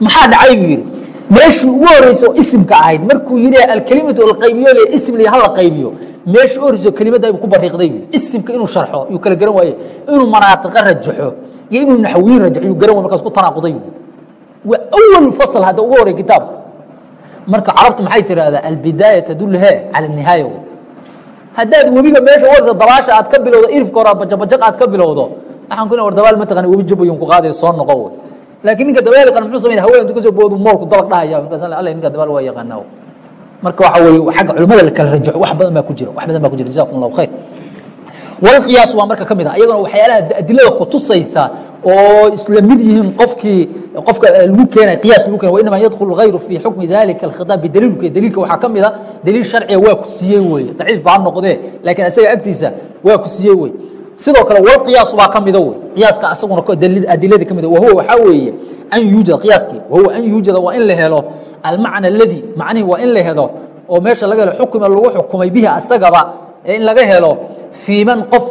maxaa dhacay buu yihi meeshii ugu horeysa oo isimka ahayd markuu yihi alkelimatu alqaybiyo le ism la hala qaybiyo meesha u horeyso kelimadda ku bariiqday. Isimka inuu sharxo yuu kala garan waaye. Inuu manaatiqa rajaxo iyo inuu naxwiyin rajaxo yuu garan waye markaas ku tanaaquday. Waa awal fasl hadda ugu horey kitaabka marka carabtu maxay tirahdaa albidaaya tadul he cala nihaaya haddaad webiga meesha warsa dabaasha aad ka bilowdo irifka hore bajabajaq aad ka bilowdo waxaan ku war dabaal mataqani webi jabayun ku qaadaya soo noqo. Laakiin ninka dabaal yaqaan muxuu sameyn haween intu ka soo boodu moolku dabaq dhahaya markaas alla ninka dabaal waa yaqaanaa marka waxa weeye xagga culimmada la kala rajaxo wax badan baa ku jira wax badan baa ku jira jazakum allahu khayr. Walqiyaas waa marka ka mid ah iyaguna waxyaalaha adilada kutusaysa oo isla mid yihiin qofkii qofka lagu keenay qiyaas lagu keenay wainama yadkhulu hayru fi xukmi dalika alkhitaab bidaliilka daliilka waxaa ka mid a daliil sharciga waa ku siiyey weeye. Daciif baa noqdee laakiin isaga agtiisa waa ku siiyey wey sidoo kale walqiyaas baa ka mida wey qiyaaska asaguna adiladii ka mid wahuwa waxaa weeye an yuujad qiyaaskii wahuwa an yuujada waa in la helo. Almacna aladi macnihi waa in la helo. Oo meesha laga helo xukuma lagu xukumay bihi asagaba in laga helo. Fii man qof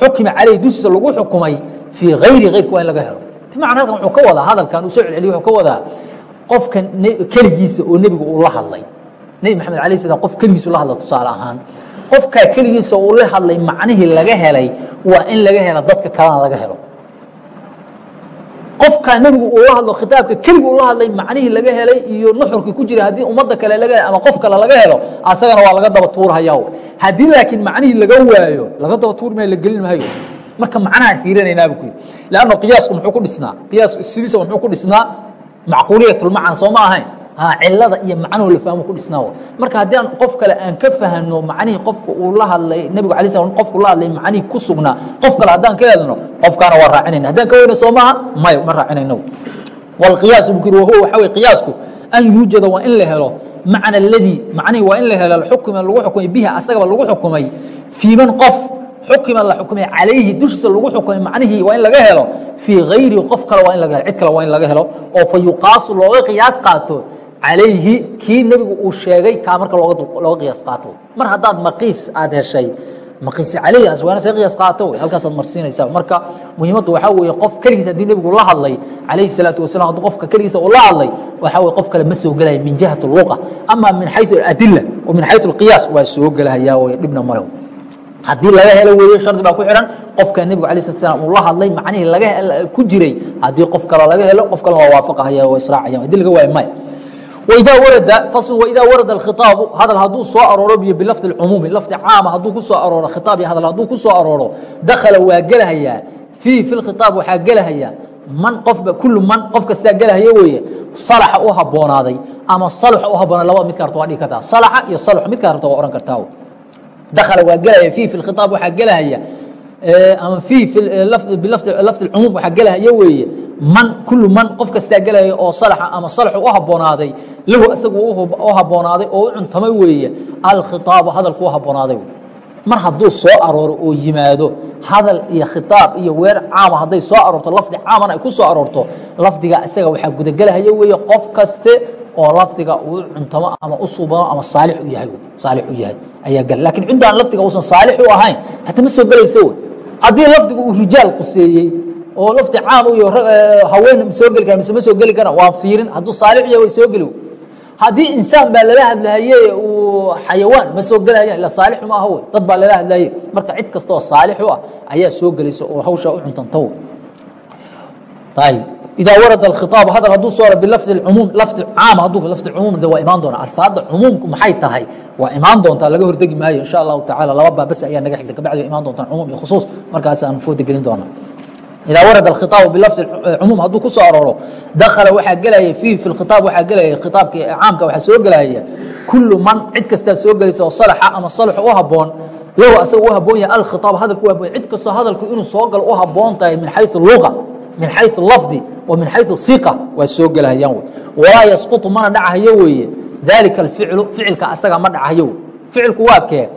xukima caleyh dushiisa lagu xukumay fii hayri hayrka waa in laga helo. Bimacna halkan wuxuu ka wadaa hadalkan uu soo celceliyo wuxuu ka wadaa qofka keligiisa oo nebigu uu la hadlay. Nebi maxamed alayh slam qof keligiisu la hadla tusaale ahaan. Qofkaa keligiisa uu la hadlay macnihii laga helay waa in laga helo dadka kalena laga helo qofkaa nebigu uu la hadlo khitaabka keligu ula hadlay macnihii laga helay iyo nuxurkii ku jira haddii ummadda kale laga ama qof kale laga helo asagana waa laga daba tuurhayaa haddii laakiin macnihii laga waayo laga daba tuur maayo la gelin maayo. Marka macnahaan fiirinaynaaba ku yidhi leanno qiyaasku muxuu ku dhisnaa qiyaas sidiisa muxuu ku dhisnaa macquuliyatulmacna soo ma ahayn cilada iyo macnuhu la fahmo ku dhisnaa marka haddii aan qof kale aan ka fahano macnihii qofka uu la hadlay nebigu alay slam qofku la hadlay macnihii ku sugnaa qof kale haddaan ka helno qofkaana waa raacinayna. Haddaan ka weyna soo maaha maya ma raacinayno walqiyaas buu ku yiri wahuwa waxaa weye qiyaasku an yuujada waa in la helo macna aladii macnihii waa in la helo xukuma lagu xukumay bihi asagaba lagu xukumay fii man qof xukima la xukumay calayhi dushiisa lagu xukumay macnihii waa in laga helo fii hayrihi qof kale waa in laga helo cid kale waa in laga helo oo fa yuqaasu looga qiyaas qaato calayhi kii nebigu uu sheegay kaa marka looga qiyaas qaato. Mar haddaad maqiis aad heshay maqiis calayhi waana saga qiyaas qaato wey halkaasaad marsiinaysaa. Marka muhiimaddu waxaa weeye qof keligiis haddii nebigu la hadlay calayhi salaatu wasalam hadduu qofka keligiisa uu la hadlay waxaa weye qof kale ma soo gelaya min jihati luqa ama min xayu aladila wa min xayu alqiyaas waa soo gelahayaa wey dhibna male haddii laga helo weeye shardi baa ku xihan qofka nebigu alay slat slam uu la hadlay macnihii ku jiray haddii qof kale laga helo qof kale waa waafaqahaya waa israacaya haddii laga waayo maya ida warada faslu waidaa warada alkhitaabu hadal hadduu soo arooro biyo bilafdi alcumuumi lafdi caama hadduu ku soo arooro khitaab iyo hadal hadduu ku soo arooro dakhala waa gelahayaa fiih fi lkhitaab waxaa gelahayaa man qofba kullu man qof kastaa gelahaya weeye salaxa u habboonaaday ama salaxa u habboonaa labada midka harta waa dhigi kartaa salaxa iyo salax midka harta waa ohan kartaa dakhala waa gelahaya fiih fi lkhitaab waxaa gelahaya Eh, eh, bilafd اcumuum waxaa gelahaya weeye. Man kulu man qof kastaa gelaya oo salaxa ama salaxu u habboonaaday lahu isagu u habboonaaday oo u cuntamay weeye alkhitaabu hadalku u habboonaaday mar hadduu soo arooro oo yimaado hadal iyo khitaab iyo weer caama hadday soo aroorto lafdi caaman ay ku soo aroorto lafdigaa isaga waxaa gudagelahaya weeye qof kaste oo lafdiga uu cuntamo ama u suubano ama saalix u yahay saalix u yahay ayaa gala lakiin ciddu aan lafdiga uusan saalix u ahayn hata ma soo gelayso wey haddii lafdigu uu rijaal quseeyey oo lafdi caam u iyo haween soo geli kara mise ma soo geli kara waa fiirin. Hadduu saalix yahay way soo geli haddii insaan baa lala hadlahaye uu xayawaan ma soo gelaya ila saalix ma wey dad baa lala hadlaye marka cid kastaoo saalix u ah ayaa soo gelaysa oo hawshaa u cuntanta wey ayb ida warad khiaab hadal haduu soo bilafdi umuum lafdi caam haduu lafdi cumuum waa imaan doona alfaadda cumuumku maxay tahay waa imaan doontaa laga hordegi maayo insha allahu tacala laba baabas ayaa naga xigta kabacdi way imaan doontaa cumuum iyo khusuus markaasaan fooda gelin doona idaa warada khiaabu bilafdi cumuum hadduu ku soo arooro dakala waxaa gelaya fiihi fi khiaab waxaa gelaya khiaabka caamka waxaa soo gelaya kullu man cid kastaa soo gelaysa oo salaxa ama salaxo u habboon lahu asaga u haboon yahay alkhiaab hadalku u haboon cid kastoo hadalku inuu soo galo u haboon tahay min xayu luqa min xayu lafdi wa xayu siqa waa soo gelahayaan wey walaa yasqutu mana dhacahayo weeye. Daalika alficlu ficilka asaga ma dhacahayo wey ficilku waa kee?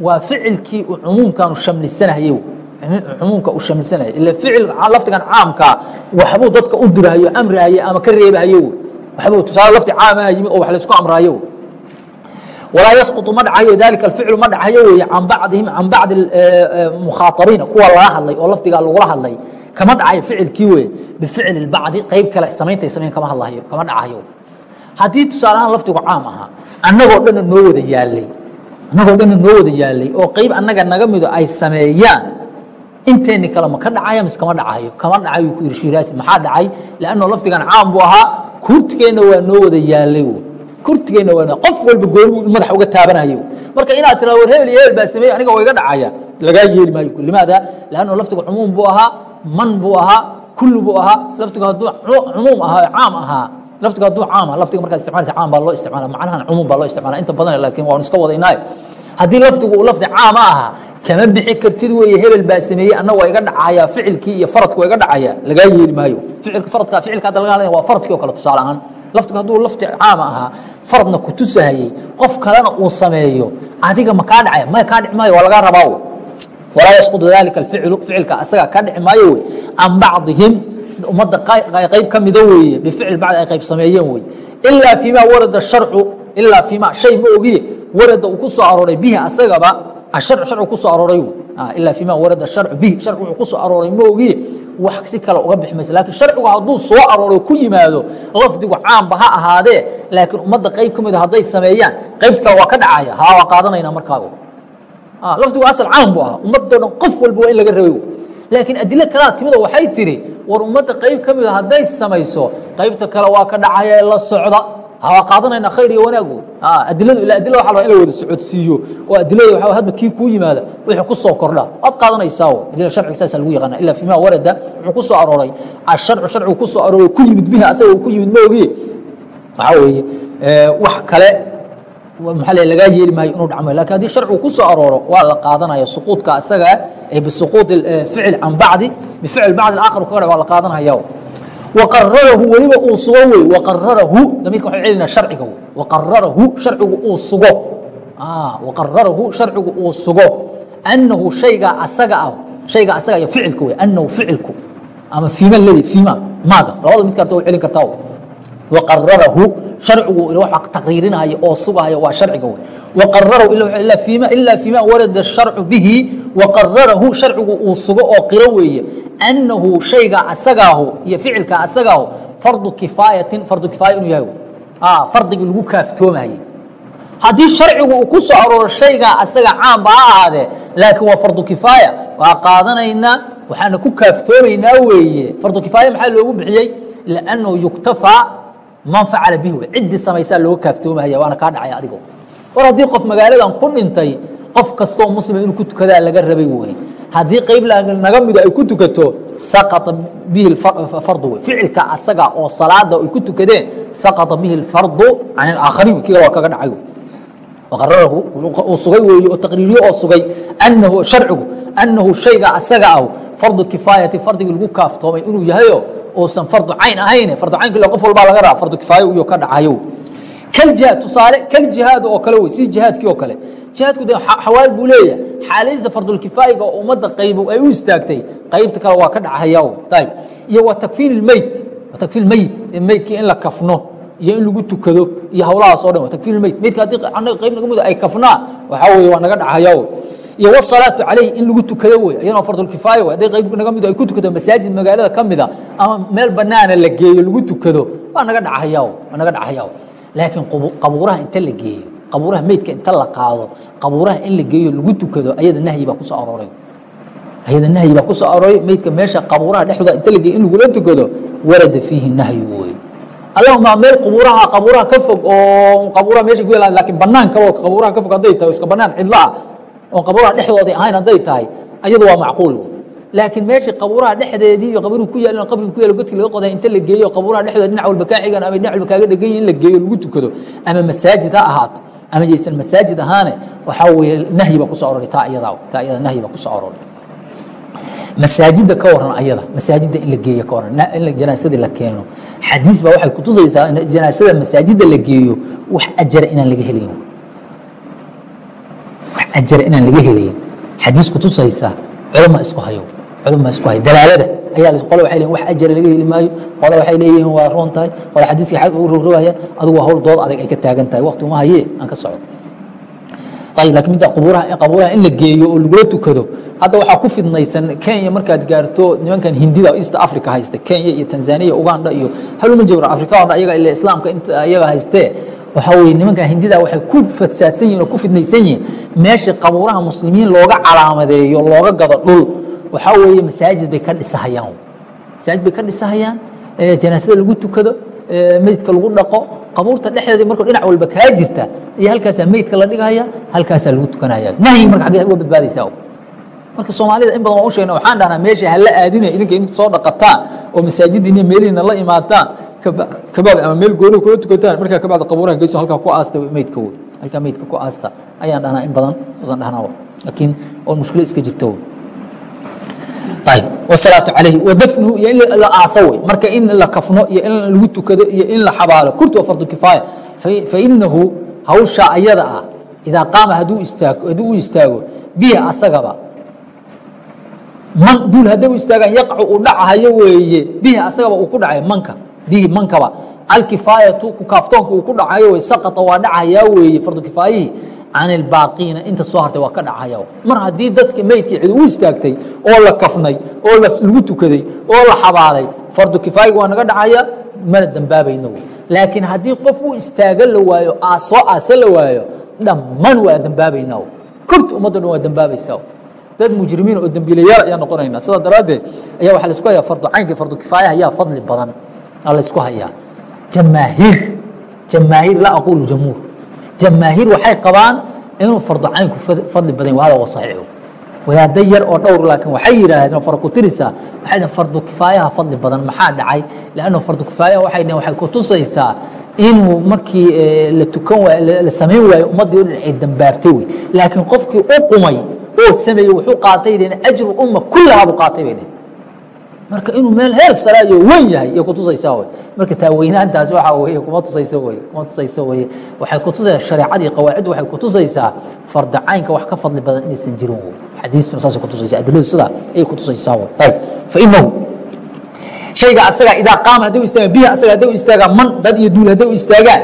Waa ficilkii cumuumkaanu shamlisanahayey cumuumka u shamlisanaya ila ficil lafdigan caamkaa waxbuu dadka u dirahayo amrahaye ama ka reebahayo wey waxbuu tusaale lafdi caamaa ah yimid oo wax laysku amraayo wey walaa yasqutu ma dhacayo dalika alficlu ma dhacayo weeye can bacdihim can bacdi eh, eh, mukhaariina kuwa lala hadlay oo lafdigaa lagula hadlay kama dhacayo ficilkii wey bificli bacdi qayb kale samaynta samayn kama hadlahayo kama dhacayo haddii tusaalahaan lafdigu caam ahaa annagoo dhanna noo wada yaalay annagoo dhanna noo wada yaalay oo qayb annaga naga mido ay sameeyaan inteeni kale ma ka dhacaya mise kama dhacayo kama dhacayo ku yiri shiraasi maxaa dhacay? Lanno lafdigan caam buu ahaa kurtigeenna waa noo wada yaalay kurtigeenna waa qof walba gooni madaxa uga taabanayo. Marka inaad tira war hebel iyo hebel baa sameeyey aniga waa iga dhacaya lagaa yeeli maayo limaada lanno lafdigu cumuum buu ahaa man buu ahaa kul buu ahaa laftigu hadduu cumuum ahaa caam ahaa. Laftigu hadduu caam aha laftiga markaad isticmaalaysa caam baa loo isticmaala macnahan cumuum baa loo isticmaala inta badan laakiin waanu iska wadaynaayo haddii laftigu uu lafdi caama ahaa kama bixi kartid weeye hebel baa sameeyey anna waa iga dhacaya ficilkii iyo faradki waa iga dhacaya lagaa yeeli maayo. Ficilka faradka ficilka hadda laga hadlaya waa faradkii oo kale tusaale ahaan. Laftigu hadduu lafti caama ahaa faradna ku tusahayey qof kalena uu sameeyo adiga ma kaa dhacaya maya kaa dhici maayo waa lagaa rabaa walaa yasqudu dalika اficlu ficilka asaga ka dhici maayo wey. Can bacdihim ummadda qayb ka mida weeye bificl bacd ay qayb sameeyeen wey. Ilaa fima warada harcu ilaa fima shay ma ogiye warada uu ku soo arooray bihi asagaba asharcu sharcu ku soo arooray ilaa fima warada harcu bihi sharcu wuxuu ku soo arooray ma ogiye wax si kale uga bixi maysa. Lakiin sharcigu hadduu soo arooro ku yimaado lafdigu caamba ha ahaadee laakiin ummadda qayb ka mida hadday sameeyaan qaybta kale waa ka dhacaya ha waa qaadanayna markaago lafdigu asal caam bu ahaa. Ummadoo dhan qof walba waa in laga rabay laakiin adilo kalaa timida waxay tiri war ummadda qayb ka mida hadday samayso qaybta kale waa ka dhacaya la socda. Waa qaadanayna khayr iyo wanaago adiladu ila adila waa la in la wada socodsiiyo. Oo adilada waa hadba kii kuu yimaada wixii ku soo kordha. Waad qaadanaysaa adila sharciga saasa lagu yaqaana ila fima warada wuxuu ku soo arooray. Asharcu sharcigu ku soo arooray ku yimid bihi asaga ku yimid ma ogiye waxaa weeye wax kale maa lagaa yeeli maayo inuu dhacmo? Lakin haddii sharcigu ku arooro waa la qaadanaya suquudka asaga bisuquud ficil can bacdi bificl bacd aakar kaga waa la qaadanaya waqararahu weliba uu sugo wey. Waqararahu damiirka waxay celinaa sharciga wey. Waqararahu sharcigu uu sugo. Waqararahu sharcigu uu sugo. Annahu shaygaa asaga ah shayga asaga iyo ficilka wey. Annahu ficilku. Ama fiima ladi fiima maaga. Labada mid karta celin kartaa waqararahu sharcigu wax taqriirinaya oo sugaya waa waqararahu ilaa fiima warada sharcu bihi waqararahu sharcigu uu sugo oo qiro weeye annahu shayga asagaahu iyo ficilka asagaahu fardu kifaayatin fardu kifaaya inuu yahay fardigii lagu kaaftoomayey haddii sharcigu uu ku soo arooro shaygaa asaga caamba ha ahaadee laakiin waa fardu kifaaya waa qaadanaynaa waxaana ku kaaftoomaynaa weeye fardu kifaaya maxaa loogu bixiyey liannahu yuktafaa man facala bihi wey ciddii samaysaa looga kaaftoomaya waana kaa dhacay adigo. War haddii qof magaaladan ku dhintay qof kastoo muslima inuu ku tukadaa laga rabay wey haddii qayb naga mido ay ku tukato saqaa bihi fardu wey ficilka asaga oo salaada ay ku tukadeen saqaa bihi اfardu can اaakhariin kii waa kaga dhacay qararahu sugay weeye oo taqriiriyo oo sugay anahu sharcigu annahu shayga asaga ah fardu kifaayati fardigii lagu kaaftoomay inuu yahayo uusan fardu cayn ahayn fardu caynka ila qof walbaa laga raba fardu kifaayo iyo ka dhacayo. Kaljihaad tusaale kaljihaad oo kale wey si jihaadkii oo kale. Jihaadku de xawaal buu leeyahay. Xaaladiisa fardulkifaayiga oo ummadda qayb ay u istaagtay qaybta kale waa ka dhacaya ayb iyo wa takfiin meyt takfiin meyit meydkii in la kafno iyo in lagu tukado iyo hawlahaas o dhan takfiir meyd meydka haddii qayb naga mudo ay kafnaa waxaa weeye waa naga dhacayaa iyo wsalaatu calayh in lagu tukado wey iyadoo fardulkifaaya wey hadday qayb naga mido ay ku tukato masaajid magaalada ka mida ama meel banaana la geeyo lagu tukado waa naga dhacaya waa naga dhacaya laakiin qabuuraha inta la geeyo qabuuraha meydka inta la qaado qabuuraha in la geeyo lagu tukado ayada nahyi baa ku soo arooray. Ayada nahyi baa ku soo arooray meydka meesha qabuuraha dhexdooda inta la geeyo in lagula tukado warada fiihi nahyu wey allahuma meel qubuuraha qabuuraha ka fog oo qabuuraha meesha ku yaalla laakiin banaan kalo qabuuraha ka fog hadday tahay iska banaan cidlo ah oo qabuuraha dhexdooda ahayn hadday tahay ayadu waa macquul. Laakiin meeshii qabuuraha dhexdeedii iyo qabrigu ku yaal qabrigu ku yaal godkii laga qoday inta la geeyo qabuuraha dhexdooda dhinac walba kaa xigan ama dhinac walba kaaga dhegan yihiin in la geeyo lagu tukado ama masaajid ha ahaato ama yaysan masaajid ahaane waxaa weeye nahyi baa ku soo aroray taa iyadaa taa iyada nahyi baa ku soo aroray masaajidda ka waran ayada masaajidda in la geeyo ka waran in janaasadii la keeno. Xadiis baa waxay kutusaysaa janaasada masaajidda la geeyo wax ajara inaan laga helayn wax ajara inaan laga helayn xadiis kutusaysa culama isku hayo culama isku hayo. Dalaalada ayaa qole waxay leeyihiin wax ajara laga heli maayo. Qole waxay leeyihiin waa roon tahay. Qole xadiiskii xag ugu rogrogaya adigu waa hawl dood adag ay ka taagan tahay. Waqti uma haye aan ka socdo ayib laakiin midda qubuuraha qabuuraha in la geeyo oo lagula tukado hadda waxaa ku fidnaysan kenya markaad gaarto nimankan hindida east africa haysta kenya iyo tanzania uganda iyo haluma jawra africa o dhan ayaga ila islaamka inta ayaga haystee waxaa weye nimankan hindida waxay ku fadsaadsan yihiin oo ku fidnaysan yihiin meesha qabuuraha muslimiin looga calaamadeeyo looga gado dhul. Waxaa weeye masaajid bay ka dhisahayaan. Masaajid bay ka dhisahayaan janaasada lagu tukado meydka lagu dhaqo. Qabuurta dhexdeeda markuu dhinac walba kaa jirta iyo halkaasaa meydka la dhigahaya halkaasaa lagu tukanaya. Nahyi marka aggeed uga badbaadaysaa. Marka soomaalida in badan waan u sheegna waxaan dhahnaa meesha hala aadina idinka in soo dhaqataan oo masaajidiina meelihiina la imaataan kabacdi ama meel gooni kula tukataan markaa kabacdi qabuuraha geyso halkaa ku aasta meydka wey halkaa meydka ku aasta. Ayaan dhahnaa in badan usan dhahnaa laakiin oo mushkilo iska jirta wey ayb wsalaatu calayhi. Wadafnuhu iyo in la aaso wey marka in la kafno iyo in lagu tukado iyo in la xabaalo. Kurti waa fardu kifaaya. Fainahu hawsha ayada ah idaa qaama hadduu u istaago bihi asagaba man duul hadday u istaagaan yaqcu uu dhacahayo weeye bihi asagaba uu ku dhacayo manka bihi mankaba alkifaayatu ku kaaftoonka uu ku dhacayo wey saqata waa dhacayaa weeye fardu kifaayihii can ilbaaqiina inta soo hartay waa ka dhacaya. Mar haddii dadka meydkii cid u istaagtay oo la kafnay oo lagu tukaday oo la xabaalay fardu kifaayiga waa naga dhacaya mana dembaabayno laakiin haddii qof u istaaga la waayo soo aasa la waayo dhammaan waa dembaabayna korta ummaddo dhan waa dembaabaysa dad mujrimiin oo dembiilayaal ayaa noqonayna. Sidaa daraaddeed ayaa waxaa la isku hayaa fardu caynka fardu kifaayaha ayaa fadli badan laysku hayaa jamaahiir. Jamaahiir laa aqulu jamhuur. Jamaahiir waxay qabaan inuu fardu caynku fadli badan hada wa saxiix wadaada yar oo dhowr laakiin waxay yidhaahdeen far ku waxay dhaheen fardu kifaayaha fadli badan maxaa dhacay? Lanno fardu kifaayaha waxay dhaheen waxay ku tusaysaa inuu markii la tukan waayo la samayn waayo ummaddii o dhan ay dambaabtay wey. Laakiin qofkii u qumay oo sameeyey wuxuu qaatay dhaheen ajru umma kullahaa buu qaatay bay dhaheen marka inuu meel heer saraayo weyn yahay iyo kutusaysaa wey marka taaweynaantaas waxaa weye kuma tusayso wey kuma tusayso weye waxay kutusaysaa shareecadii qawaaciddu waxay kutusaysaa farda caynka wax ka fadli badan inaysan jirin wey xadiistuna saasay kutusaysaa adiladu sidaa ayay kutusaysaa wey ayib fainahu shayga asaga idaa qaama hadday u istaagaan bihi asaga hadday u istaagaan man dad iyo duul hadday u istaagaan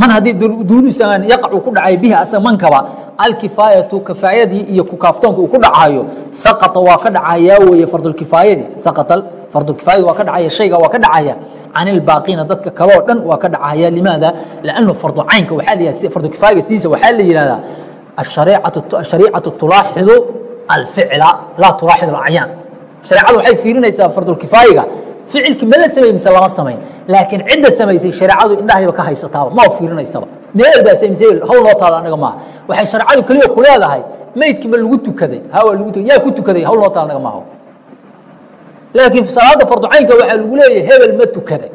man haddii duulu istaagaan yaqacu ku dhacay bihi asaga mankaba alkifaayatu kifaayadii iyo kukaaftoonka uu ku dhacayo saqata waa ka dhacayaa weeye fardulkifaayadii saqata fardulkifaayadi waa ka dhacaya shayga waa ka dhacaya. Can dadka kale oo dhan waa ka dhacaya. Limaada? Lannu fardu caynka waxaa waxaa la yihahdaa ashariicatu tulaaxidu alficla laa tulaaxidu alacyaan shareecadu waxay fiirinaysaa fardulkifaayiga ficilkii ma la samey mise lama samayn. Laakiin cidda samaysay shareecadu indhahayba ka haysataaba ma fiirinaysaba meel baa samaysa hawl noo taala anaga maaha. Waxay shareecadu keliya ku leedahay meydkii ma lagu tukaday hawa lagu yaa ku tukaday hawl noo taala anaga maaha. Laakiin salaada farducaynka waxaa lagu leeyahay hebel ma tukaday.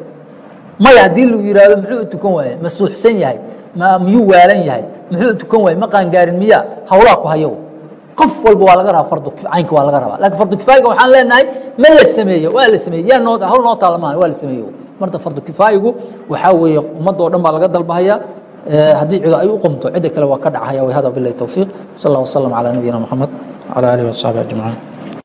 Maya haddii lagu yihahdo muxuu tukan waaye? Ma suuxsan yahay ma miyuu waalan yahay? Muxuu tukan waaye? Ma qaangaarin miya hawlaa ku hayo qof walba waa laga rabaa fardu caynka waa laga rabaa. Lakin fardu kifaayiga waxaan leenahay ma la sameeye waa la sameeye yaa noo hawl noo taala maaha waa la sameeye marta fardu kifaayigu waxaa weeye ummadda o dhan baa laga dalbahaya. Haddii cido ay u qomto cidda kale waa ka dhacaya. Hada bilahi towfiiq sal allah wasalam calaa nabiyina moxamed wcala alihi wasaxbi ajmaciin